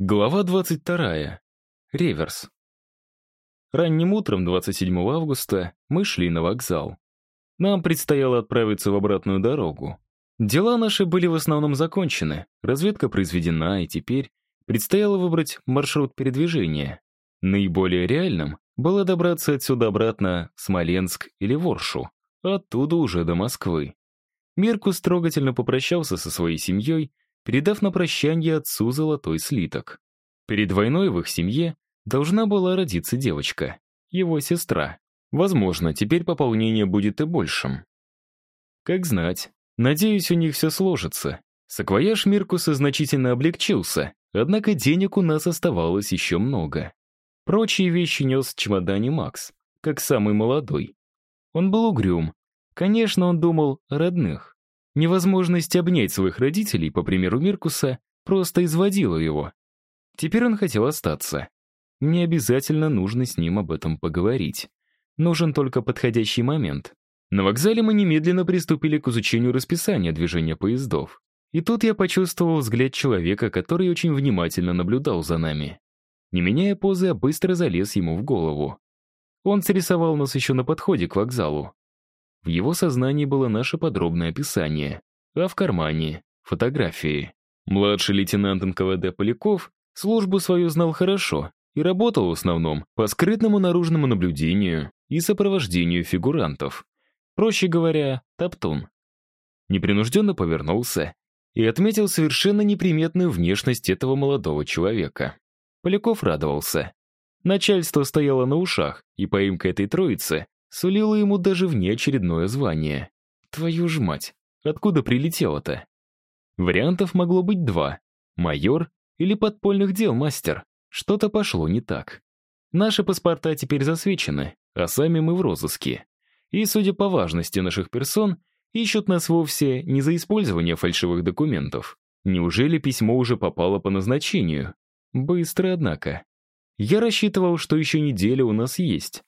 Глава 22. Реверс. Ранним утром 27 августа мы шли на вокзал. Нам предстояло отправиться в обратную дорогу. Дела наши были в основном закончены, разведка произведена, и теперь предстояло выбрать маршрут передвижения. Наиболее реальным было добраться отсюда обратно в Смоленск или Воршу, оттуда уже до Москвы. Миркус трогательно попрощался со своей семьей передав на прощание отцу золотой слиток. Перед войной в их семье должна была родиться девочка, его сестра. Возможно, теперь пополнение будет и большим. Как знать. Надеюсь, у них все сложится. Саквояж Миркуса значительно облегчился, однако денег у нас оставалось еще много. Прочие вещи нес в чемодане Макс, как самый молодой. Он был угрюм. Конечно, он думал о родных. Невозможность обнять своих родителей, по примеру Миркуса, просто изводила его. Теперь он хотел остаться. Мне обязательно нужно с ним об этом поговорить. Нужен только подходящий момент. На вокзале мы немедленно приступили к изучению расписания движения поездов. И тут я почувствовал взгляд человека, который очень внимательно наблюдал за нами. Не меняя позы, я быстро залез ему в голову. Он срисовал нас еще на подходе к вокзалу. В его сознании было наше подробное описание, а в кармане — фотографии. Младший лейтенант НКВД Поляков службу свою знал хорошо и работал в основном по скрытному наружному наблюдению и сопровождению фигурантов. Проще говоря, топтун. Непринужденно повернулся и отметил совершенно неприметную внешность этого молодого человека. Поляков радовался. Начальство стояло на ушах, и поимка этой троицы сулила ему даже внеочередное звание. Твою ж мать, откуда прилетело-то? Вариантов могло быть два. Майор или подпольных дел мастер. Что-то пошло не так. Наши паспорта теперь засвечены, а сами мы в розыске. И, судя по важности наших персон, ищут нас вовсе не за использование фальшивых документов. Неужели письмо уже попало по назначению? Быстро, однако. Я рассчитывал, что еще неделя у нас есть.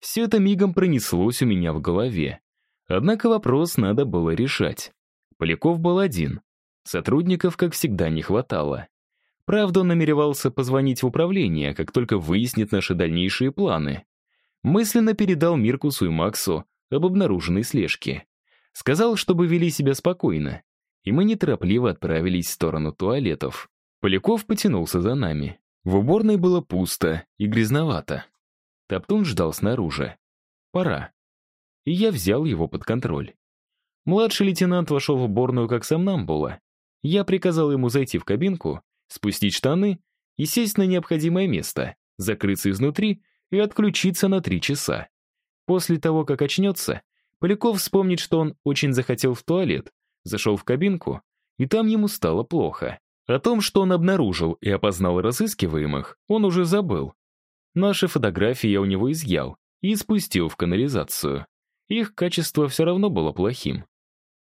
Все это мигом пронеслось у меня в голове. Однако вопрос надо было решать. Поляков был один. Сотрудников, как всегда, не хватало. Правда, он намеревался позвонить в управление, как только выяснит наши дальнейшие планы. Мысленно передал Миркусу и Максу об обнаруженной слежке. Сказал, чтобы вели себя спокойно. И мы неторопливо отправились в сторону туалетов. Поляков потянулся за нами. В уборной было пусто и грязновато. Топтун ждал снаружи. Пора. И я взял его под контроль. Младший лейтенант вошел в уборную как сам сомнамбула. Я приказал ему зайти в кабинку, спустить штаны и сесть на необходимое место, закрыться изнутри и отключиться на три часа. После того, как очнется, Поляков вспомнит, что он очень захотел в туалет, зашел в кабинку, и там ему стало плохо. О том, что он обнаружил и опознал разыскиваемых, он уже забыл. Наши фотографии я у него изъял и спустил в канализацию. Их качество все равно было плохим.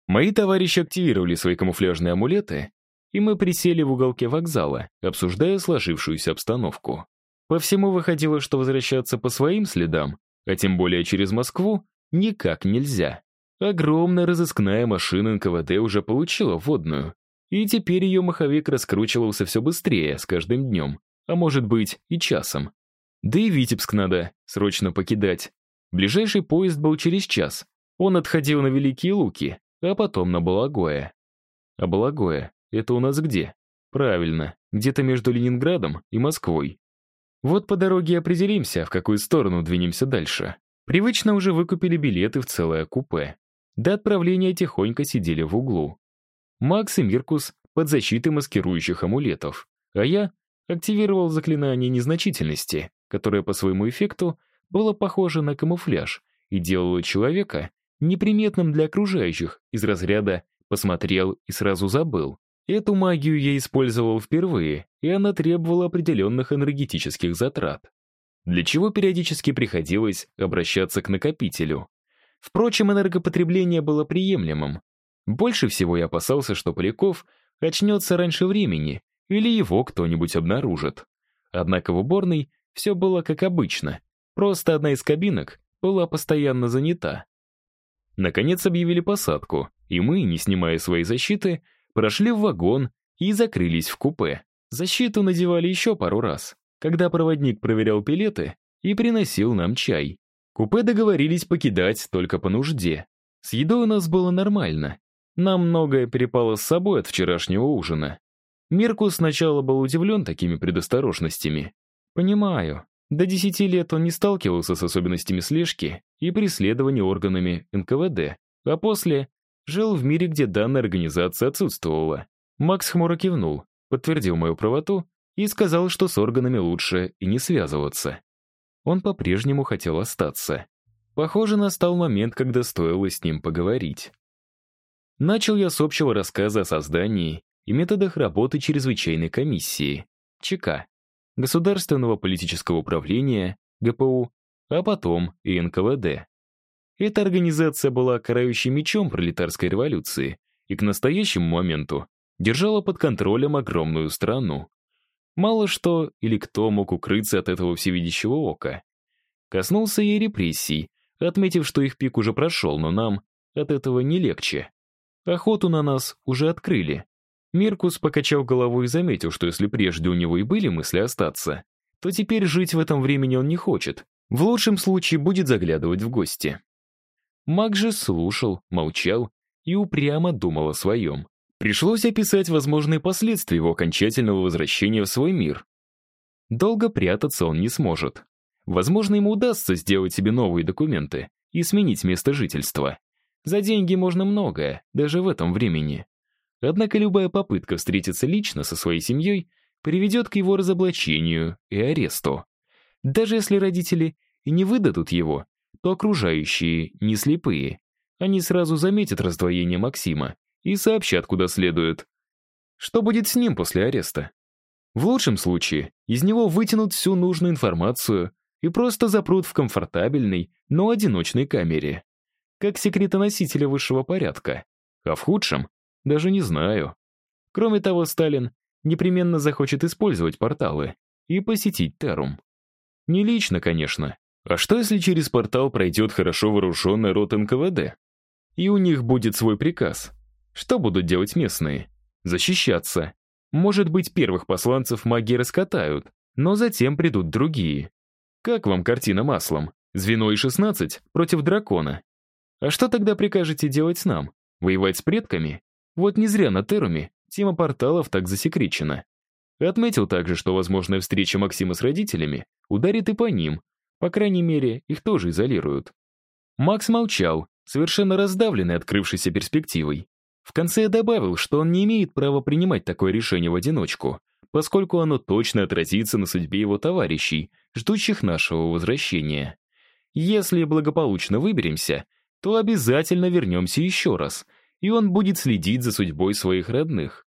Мои товарищи активировали свои камуфляжные амулеты, и мы присели в уголке вокзала, обсуждая сложившуюся обстановку. По всему выходило, что возвращаться по своим следам, а тем более через Москву, никак нельзя. Огромная разыскная машина НКВД уже получила водную, и теперь ее маховик раскручивался все быстрее с каждым днем, а может быть и часом. Да и Витебск надо срочно покидать. Ближайший поезд был через час. Он отходил на Великие Луки, а потом на Балагое. А Балагое — это у нас где? Правильно, где-то между Ленинградом и Москвой. Вот по дороге определимся, в какую сторону двинемся дальше. Привычно уже выкупили билеты в целое купе. До отправления тихонько сидели в углу. Макс и Миркус под защитой маскирующих амулетов, а я активировал заклинание незначительности, которое по своему эффекту было похоже на камуфляж и делало человека неприметным для окружающих из разряда «посмотрел и сразу забыл». Эту магию я использовал впервые, и она требовала определенных энергетических затрат, для чего периодически приходилось обращаться к накопителю. Впрочем, энергопотребление было приемлемым. Больше всего я опасался, что Поляков очнется раньше времени или его кто-нибудь обнаружит. Однако в уборной все было как обычно, просто одна из кабинок была постоянно занята. Наконец объявили посадку, и мы, не снимая своей защиты, прошли в вагон и закрылись в купе. Защиту надевали еще пару раз, когда проводник проверял пилеты и приносил нам чай. Купе договорились покидать только по нужде. С едой у нас было нормально. Нам многое перепало с собой от вчерашнего ужина. Миркус сначала был удивлен такими предосторожностями. Понимаю, до 10 лет он не сталкивался с особенностями слежки и преследования органами НКВД, а после жил в мире, где данная организация отсутствовала. Макс хмуро кивнул, подтвердил мою правоту и сказал, что с органами лучше и не связываться. Он по-прежнему хотел остаться. Похоже, настал момент, когда стоило с ним поговорить. Начал я с общего рассказа о создании и методах работы чрезвычайной комиссии, ЧК, Государственного политического управления, ГПУ, а потом и НКВД. Эта организация была карающим мечом пролетарской революции и к настоящему моменту держала под контролем огромную страну. Мало что или кто мог укрыться от этого всевидящего ока. Коснулся я репрессий, отметив, что их пик уже прошел, но нам от этого не легче. Охоту на нас уже открыли. Миркус покачал головой и заметил, что если прежде у него и были мысли остаться, то теперь жить в этом времени он не хочет. В лучшем случае будет заглядывать в гости. Маг же слушал, молчал и упрямо думал о своем. Пришлось описать возможные последствия его окончательного возвращения в свой мир. Долго прятаться он не сможет. Возможно, ему удастся сделать себе новые документы и сменить место жительства. За деньги можно многое, даже в этом времени. Однако любая попытка встретиться лично со своей семьей приведет к его разоблачению и аресту. Даже если родители и не выдадут его, то окружающие не слепые. Они сразу заметят раздвоение Максима и сообщат, куда следует. Что будет с ним после ареста? В лучшем случае из него вытянут всю нужную информацию и просто запрут в комфортабельной, но одиночной камере. Как секретоносителя высшего порядка. А в худшем даже не знаю. Кроме того, Сталин непременно захочет использовать порталы и посетить Терум. Не лично, конечно. А что, если через портал пройдет хорошо вооруженный рот НКВД? И у них будет свой приказ. Что будут делать местные? Защищаться. Может быть, первых посланцев маги раскатают, но затем придут другие. Как вам картина маслом? Звено и 16 против дракона. А что тогда прикажете делать нам? Воевать с предками? Вот не зря на Теруме тема порталов так засекречена. Отметил также, что возможная встреча Максима с родителями ударит и по ним. По крайней мере, их тоже изолируют. Макс молчал, совершенно раздавленный открывшейся перспективой. В конце я добавил, что он не имеет права принимать такое решение в одиночку, поскольку оно точно отразится на судьбе его товарищей, ждущих нашего возвращения. Если благополучно выберемся, то обязательно вернемся еще раз, и он будет следить за судьбой своих родных.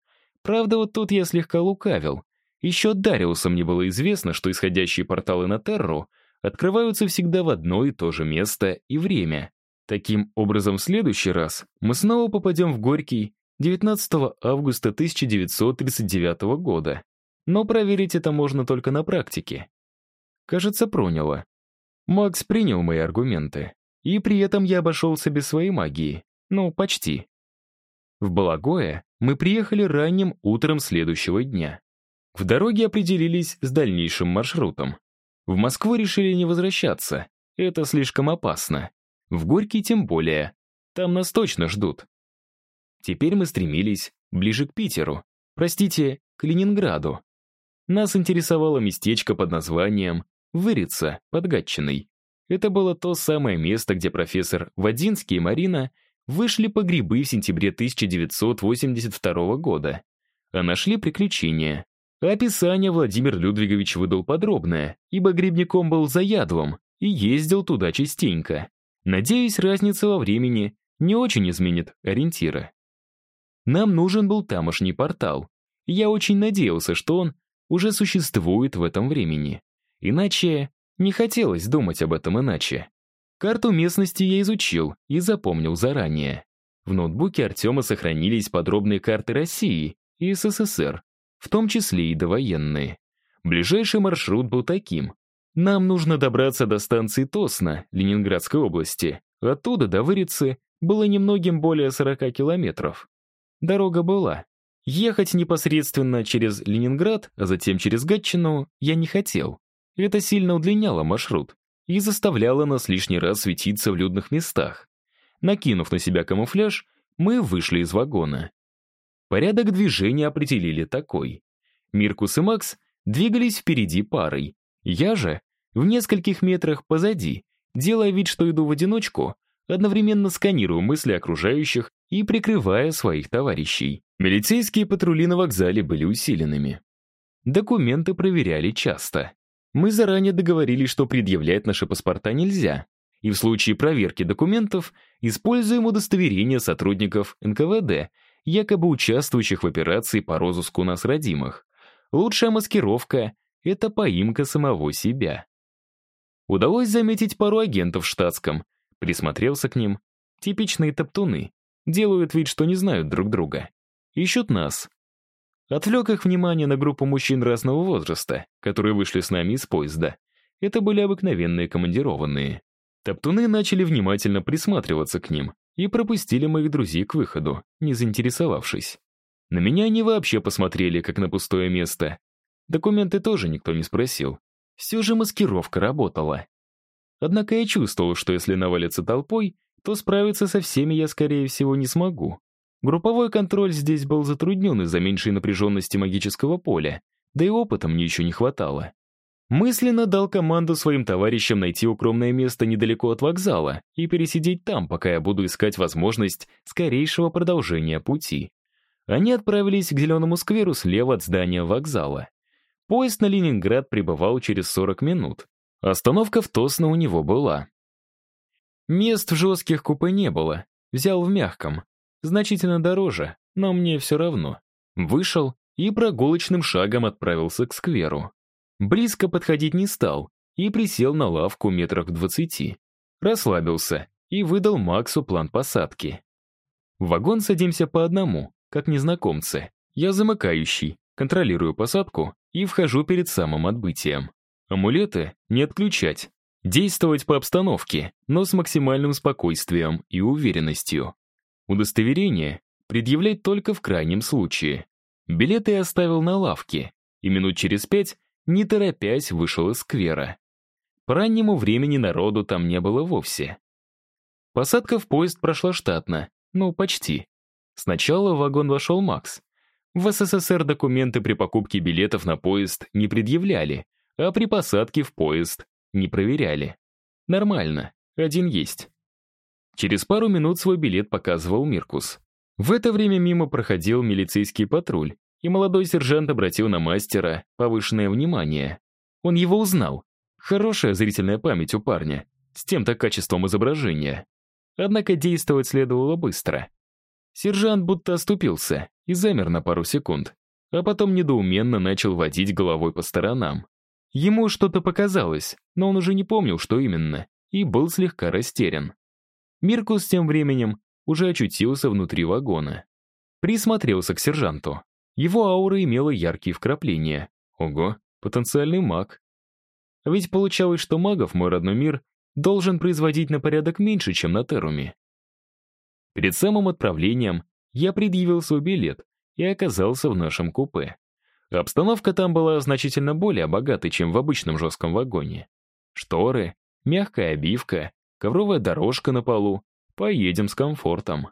Правда, вот тут я слегка лукавил. Еще Дариусам не было известно, что исходящие порталы на Терру открываются всегда в одно и то же место и время. Таким образом, в следующий раз мы снова попадем в Горький 19 августа 1939 года. Но проверить это можно только на практике. Кажется, проняло. Макс принял мои аргументы. И при этом я обошелся без своей магии. Ну, почти. В Балагое мы приехали ранним утром следующего дня. В дороге определились с дальнейшим маршрутом. В Москву решили не возвращаться. Это слишком опасно. В Горький тем более. Там нас точно ждут. Теперь мы стремились ближе к Питеру. Простите, к Ленинграду. Нас интересовало местечко под названием Вырица под Гатчиной. Это было то самое место, где профессор Вадинский и Марина вышли по грибы в сентябре 1982 года. А нашли приключения. Описание Владимир Людвигович выдал подробное, ибо грибником был заядлым и ездил туда частенько. Надеюсь, разница во времени не очень изменит ориентиры. Нам нужен был тамошний портал. Я очень надеялся, что он уже существует в этом времени. Иначе не хотелось думать об этом иначе. Карту местности я изучил и запомнил заранее. В ноутбуке Артема сохранились подробные карты России и СССР, в том числе и довоенные. Ближайший маршрут был таким. Нам нужно добраться до станции Тосна, Ленинградской области. Оттуда до Вырицы было немногим более 40 километров. Дорога была. Ехать непосредственно через Ленинград, а затем через Гатчину я не хотел. Это сильно удлиняло маршрут и заставляло нас лишний раз светиться в людных местах. Накинув на себя камуфляж, мы вышли из вагона. Порядок движения определили такой. Миркус и Макс двигались впереди парой. Я же в нескольких метрах позади, делая вид, что иду в одиночку, одновременно сканирую мысли окружающих и прикрывая своих товарищей. Милицейские патрули на вокзале были усиленными. Документы проверяли часто. Мы заранее договорились, что предъявлять наши паспорта нельзя, и в случае проверки документов используем удостоверения сотрудников НКВД, якобы участвующих в операции по розыску нас родимых. Лучшая маскировка — это поимка самого себя. Удалось заметить пару агентов в штатском. Присмотрелся к ним. Типичные топтуны. Делают вид, что не знают друг друга. Ищут нас. Отвлек их внимание на группу мужчин разного возраста, которые вышли с нами из поезда. Это были обыкновенные командированные. Топтуны начали внимательно присматриваться к ним и пропустили моих друзей к выходу, не заинтересовавшись. На меня они вообще посмотрели, как на пустое место. Документы тоже никто не спросил. Все же маскировка работала. Однако я чувствовал, что если навалиться толпой, то справиться со всеми я, скорее всего, не смогу. Групповой контроль здесь был затруднен из-за меньшей напряженности магического поля, да и опыта мне еще не хватало. Мысленно дал команду своим товарищам найти укромное место недалеко от вокзала и пересидеть там, пока я буду искать возможность скорейшего продолжения пути. Они отправились к зеленому скверу слева от здания вокзала. Поезд на Ленинград прибывал через 40 минут. Остановка в Тосно у него была. Мест в жестких купе не было. Взял в мягком. Значительно дороже, но мне все равно. Вышел и прогулочным шагом отправился к скверу. Близко подходить не стал и присел на лавку метрах в двадцати. Расслабился и выдал Максу план посадки. В вагон садимся по одному, как незнакомцы. Я замыкающий, контролирую посадку и вхожу перед самым отбытием. Амулеты не отключать. Действовать по обстановке, но с максимальным спокойствием и уверенностью. Удостоверение предъявлять только в крайнем случае. Билеты я оставил на лавке, и минут через пять, не торопясь, вышел из сквера. По раннему времени народу там не было вовсе. Посадка в поезд прошла штатно, ну, почти. Сначала в вагон вошел Макс. В СССР документы при покупке билетов на поезд не предъявляли, а при посадке в поезд не проверяли. Нормально, один есть. Через пару минут свой билет показывал Миркус. В это время мимо проходил милицейский патруль, и молодой сержант обратил на мастера повышенное внимание. Он его узнал. Хорошая зрительная память у парня, с тем-то качеством изображения. Однако действовать следовало быстро. Сержант будто оступился и замер на пару секунд, а потом недоуменно начал водить головой по сторонам. Ему что-то показалось, но он уже не помнил, что именно, и был слегка растерян. Миркус тем временем уже очутился внутри вагона. Присмотрелся к сержанту. Его аура имела яркие вкрапления. Ого, потенциальный маг. Ведь получалось, что магов мой родной мир должен производить на порядок меньше, чем на Теруме. Перед самым отправлением я предъявил свой билет и оказался в нашем купе. Обстановка там была значительно более богатой, чем в обычном жестком вагоне. Шторы, мягкая обивка, ковровая дорожка на полу. Поедем с комфортом.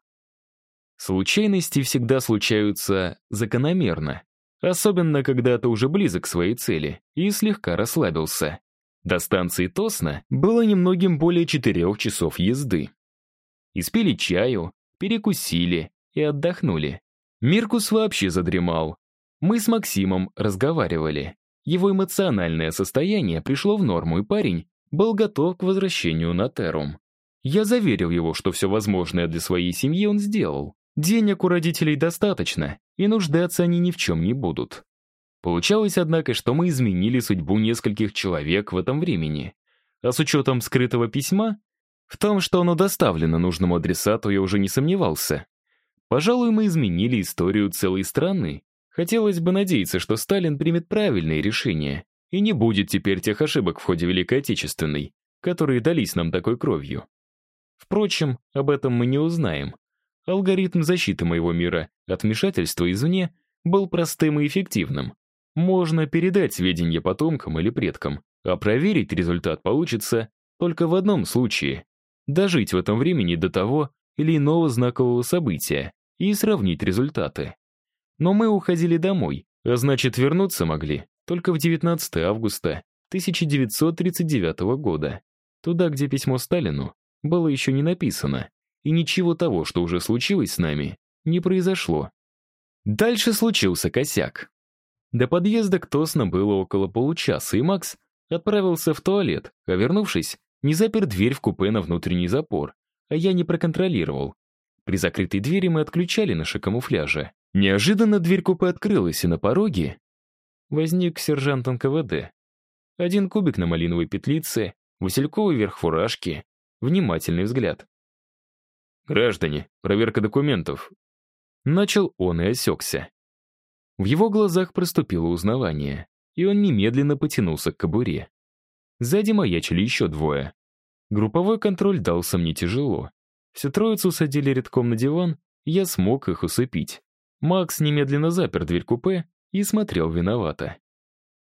Случайности всегда случаются закономерно, особенно когда ты уже близок к своей цели и слегка расслабился. До станции Тосна было немногим более четырех часов езды. Испили чаю, перекусили и отдохнули. Миркус вообще задремал. Мы с Максимом разговаривали. Его эмоциональное состояние пришло в норму, и парень был готов к возвращению на Терум. Я заверил его, что все возможное для своей семьи он сделал. Денег у родителей достаточно, и нуждаться они ни в чем не будут. Получалось, однако, что мы изменили судьбу нескольких человек в этом времени. А с учетом скрытого письма, в том, что оно доставлено нужному адресату, я уже не сомневался. Пожалуй, мы изменили историю целой страны. Хотелось бы надеяться, что Сталин примет правильные решения и не будет теперь тех ошибок в ходе Великой Отечественной, которые дались нам такой кровью. Впрочем, об этом мы не узнаем. Алгоритм защиты моего мира от вмешательства извне был простым и эффективным. Можно передать сведения потомкам или предкам, а проверить результат получится только в одном случае — дожить в этом времени до того или иного знакового события и сравнить результаты. Но мы уходили домой, а значит вернуться могли только в 19 августа 1939 года, туда, где письмо Сталину было еще не написано, и ничего того, что уже случилось с нами, не произошло. Дальше случился косяк. До подъезда к Тосно было около получаса, и Макс отправился в туалет, а вернувшись, не запер дверь в купе на внутренний запор, а я не проконтролировал. При закрытой двери мы отключали наши камуфляжи. Неожиданно дверь купе открылась, и на пороге возник сержант НКВД. Один кубик на малиновой петлице, васильковый верх фуражки, внимательный взгляд. «Граждане, проверка документов». Начал он и осекся. В его глазах проступило узнавание, и он немедленно потянулся к кобуре. Сзади маячили еще двое. Групповой контроль дался мне тяжело. Всю троицу садили редком на диван, я смог их усыпить. Макс немедленно запер дверь купе и смотрел виновато.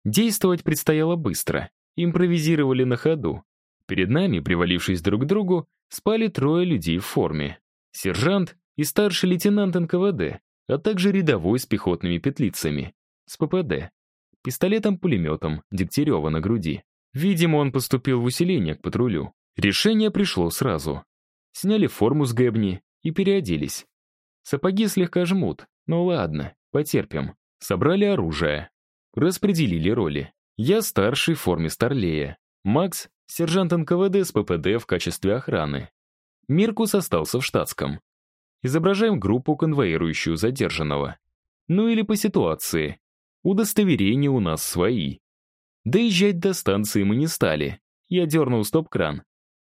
Действовать предстояло быстро. Импровизировали на ходу. Перед нами, привалившись друг к другу, спали трое людей в форме. Сержант и старший лейтенант НКВД, а также рядовой с пехотными петлицами, с ППД, пистолетом-пулеметом Дегтярева на груди. Видимо, он поступил в усиление к патрулю. Решение пришло сразу. Сняли форму с гэбни и переоделись. Сапоги слегка жмут, но ладно, потерпим. Собрали оружие. Распределили роли. Я старший в форме старлея. Макс — сержант НКВД с ППД в качестве охраны. Миркус остался в штатском. Изображаем группу, конвоирующую задержанного. Ну или по ситуации. Удостоверения у нас свои. Доезжать до станции мы не стали. Я дернул стоп-кран.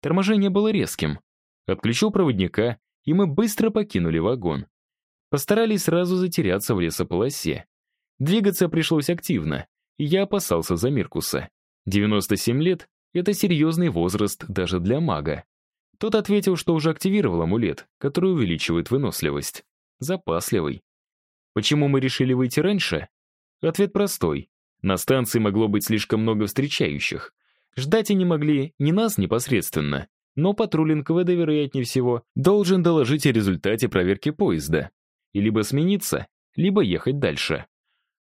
Торможение было резким. Отключил проводника, и мы быстро покинули вагон. Постарались сразу затеряться в лесополосе. Двигаться пришлось активно, и я опасался за Миркуса. 97 лет — это серьезный возраст даже для мага. Тот ответил, что уже активировал амулет, который увеличивает выносливость. Запасливый. Почему мы решили выйти раньше? Ответ простой. На станции могло быть слишком много встречающих. Ждать они могли не нас непосредственно, но патруль НКВД, вероятнее всего, должен доложить о результате проверки поезда. И либо смениться, либо ехать дальше.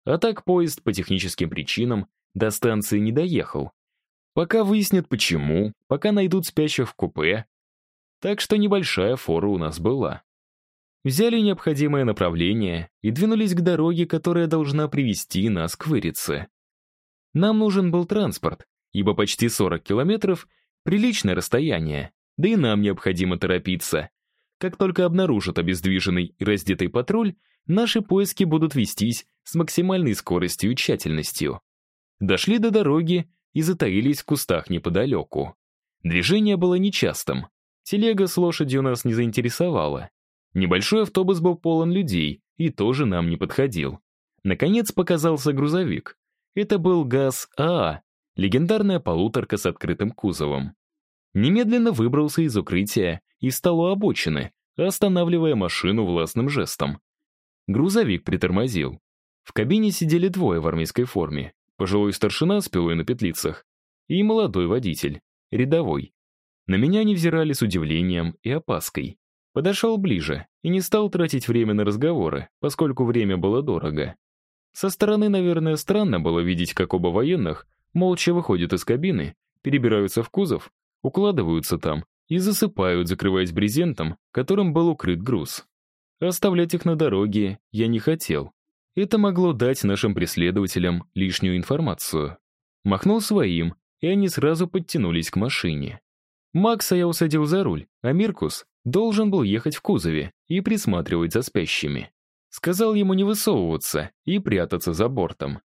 А так поезд по техническим причинам до станции не доехал. Пока выяснят почему, пока найдут спящих в купе. Так что небольшая фора у нас была. Взяли необходимое направление и двинулись к дороге, которая должна привести нас к Вырице. Нам нужен был транспорт, ибо почти 40 километров — приличное расстояние, да и нам необходимо торопиться. Как только обнаружат обездвиженный и раздетый патруль, наши поиски будут вестись с максимальной скоростью и тщательностью. Дошли до дороги и затаились в кустах неподалеку. Движение было нечастым. Телега с лошадью нас не заинтересовала. Небольшой автобус был полон людей и тоже нам не подходил. Наконец показался грузовик. Это был ГАЗ-АА, легендарная полуторка с открытым кузовом. Немедленно выбрался из укрытия и встал у обочины, останавливая машину властным жестом. Грузовик притормозил. В кабине сидели двое в армейской форме. Пожилой старшина с пилой на петлицах и молодой водитель, рядовой. На меня они взирали с удивлением и опаской. Подошел ближе и не стал тратить время на разговоры, поскольку время было дорого. Со стороны, наверное, странно было видеть, как оба военных молча выходят из кабины, перебираются в кузов, укладываются там и засыпают, закрываясь брезентом, которым был укрыт груз. Оставлять их на дороге я не хотел. Это могло дать нашим преследователям лишнюю информацию. Махнул своим, и они сразу подтянулись к машине. Макса я усадил за руль, а Миркус должен был ехать в кузове и присматривать за спящими. Сказал ему не высовываться и прятаться за бортом.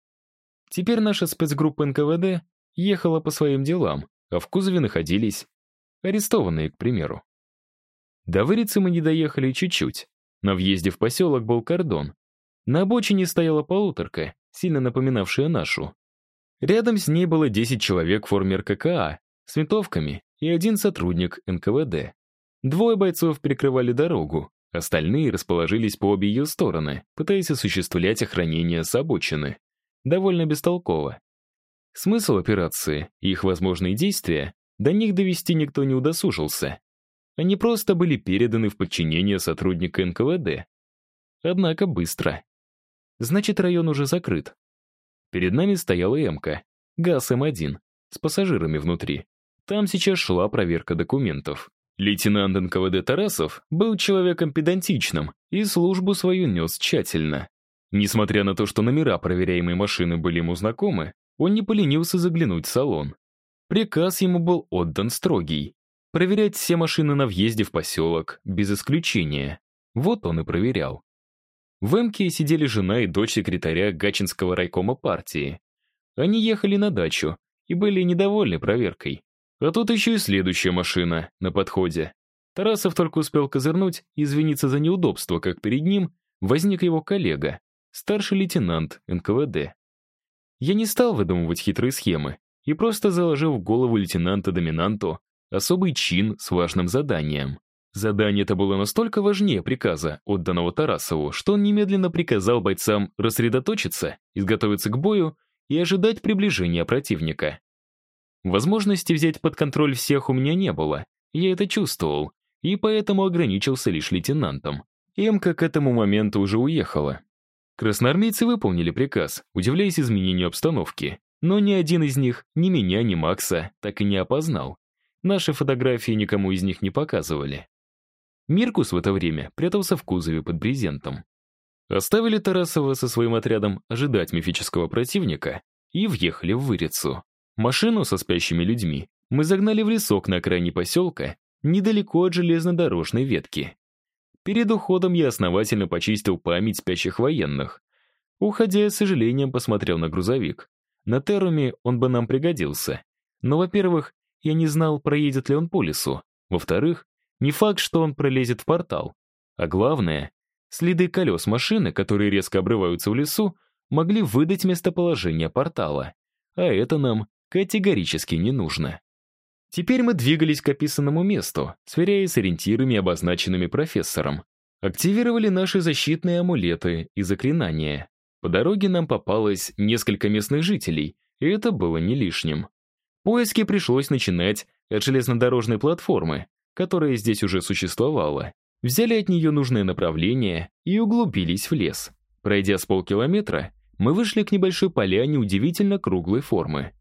Теперь наша спецгруппа НКВД ехала по своим делам, а в кузове находились арестованные, к примеру. До Вырицы мы не доехали чуть-чуть. На въезде в поселок был кордон. На обочине стояла полуторка, сильно напоминавшая нашу. Рядом с ней было 10 человек в форме РККА, с винтовками и один сотрудник НКВД. Двое бойцов перекрывали дорогу, Остальные расположились по обе ее стороны, пытаясь осуществлять охранение с обочины. Довольно бестолково. Смысл операции и их возможные действия до них довести никто не удосужился. Они просто были переданы в подчинение сотрудника НКВД. Однако быстро. Значит, район уже закрыт. Перед нами стояла Эмка, ГАЗ-М1, с пассажирами внутри. Там сейчас шла проверка документов. Лейтенант НКВД Тарасов был человеком педантичным и службу свою нес тщательно. Несмотря на то, что номера проверяемой машины были ему знакомы, он не поленился заглянуть в салон. Приказ ему был отдан строгий. Проверять все машины на въезде в поселок, без исключения. Вот он и проверял. В Эмке сидели жена и дочь секретаря Гачинского райкома партии. Они ехали на дачу и были недовольны проверкой. А тут еще и следующая машина на подходе. Тарасов только успел козырнуть и извиниться за неудобство, как перед ним возник его коллега, старший лейтенант НКВД. Я не стал выдумывать хитрые схемы и просто заложил в голову лейтенанта-доминанту особый чин с важным заданием. Задание это было настолько важнее приказа, отданного Тарасову, что он немедленно приказал бойцам рассредоточиться, изготовиться к бою и ожидать приближения противника. Возможности взять под контроль всех у меня не было, я это чувствовал, и поэтому ограничился лишь лейтенантом. Эмка к этому моменту уже уехала. Красноармейцы выполнили приказ, удивляясь изменению обстановки, но ни один из них, ни меня, ни Макса, так и не опознал. Наши фотографии никому из них не показывали. Миркус в это время прятался в кузове под брезентом. Оставили Тарасова со своим отрядом ожидать мифического противника и въехали в Вырицу. Машину со спящими людьми мы загнали в лесок на окраине поселка, недалеко от железнодорожной ветки. Перед уходом я основательно почистил память спящих военных. Уходя, с сожалением посмотрел на грузовик. На Теруме он бы нам пригодился. Но, во-первых, я не знал, проедет ли он по лесу. Во-вторых, не факт, что он пролезет в портал. А главное, следы колес машины, которые резко обрываются в лесу, могли выдать местоположение портала. А это нам категорически не нужно. Теперь мы двигались к описанному месту, сверяясь с ориентирами, обозначенными профессором. Активировали наши защитные амулеты и заклинания. По дороге нам попалось несколько местных жителей, и это было не лишним. Поиски пришлось начинать от железнодорожной платформы, которая здесь уже существовала. Взяли от нее нужное направление и углубились в лес. Пройдя с полкилометра, мы вышли к небольшой поляне удивительно круглой формы.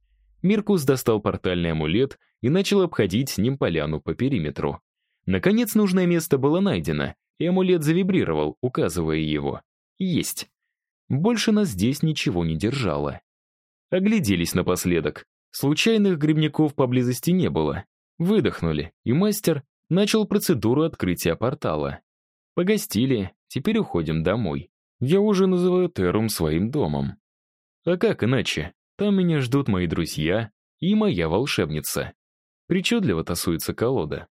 Миркус достал портальный амулет и начал обходить с ним поляну по периметру. Наконец нужное место было найдено, и амулет завибрировал, указывая его. Есть. Больше нас здесь ничего не держало. Огляделись напоследок. Случайных грибников поблизости не было. Выдохнули, и мастер начал процедуру открытия портала. Погостили, теперь уходим домой. Я уже называю Терум своим домом. А как иначе? Там меня ждут мои друзья и моя волшебница. Причудливо тасуется колода.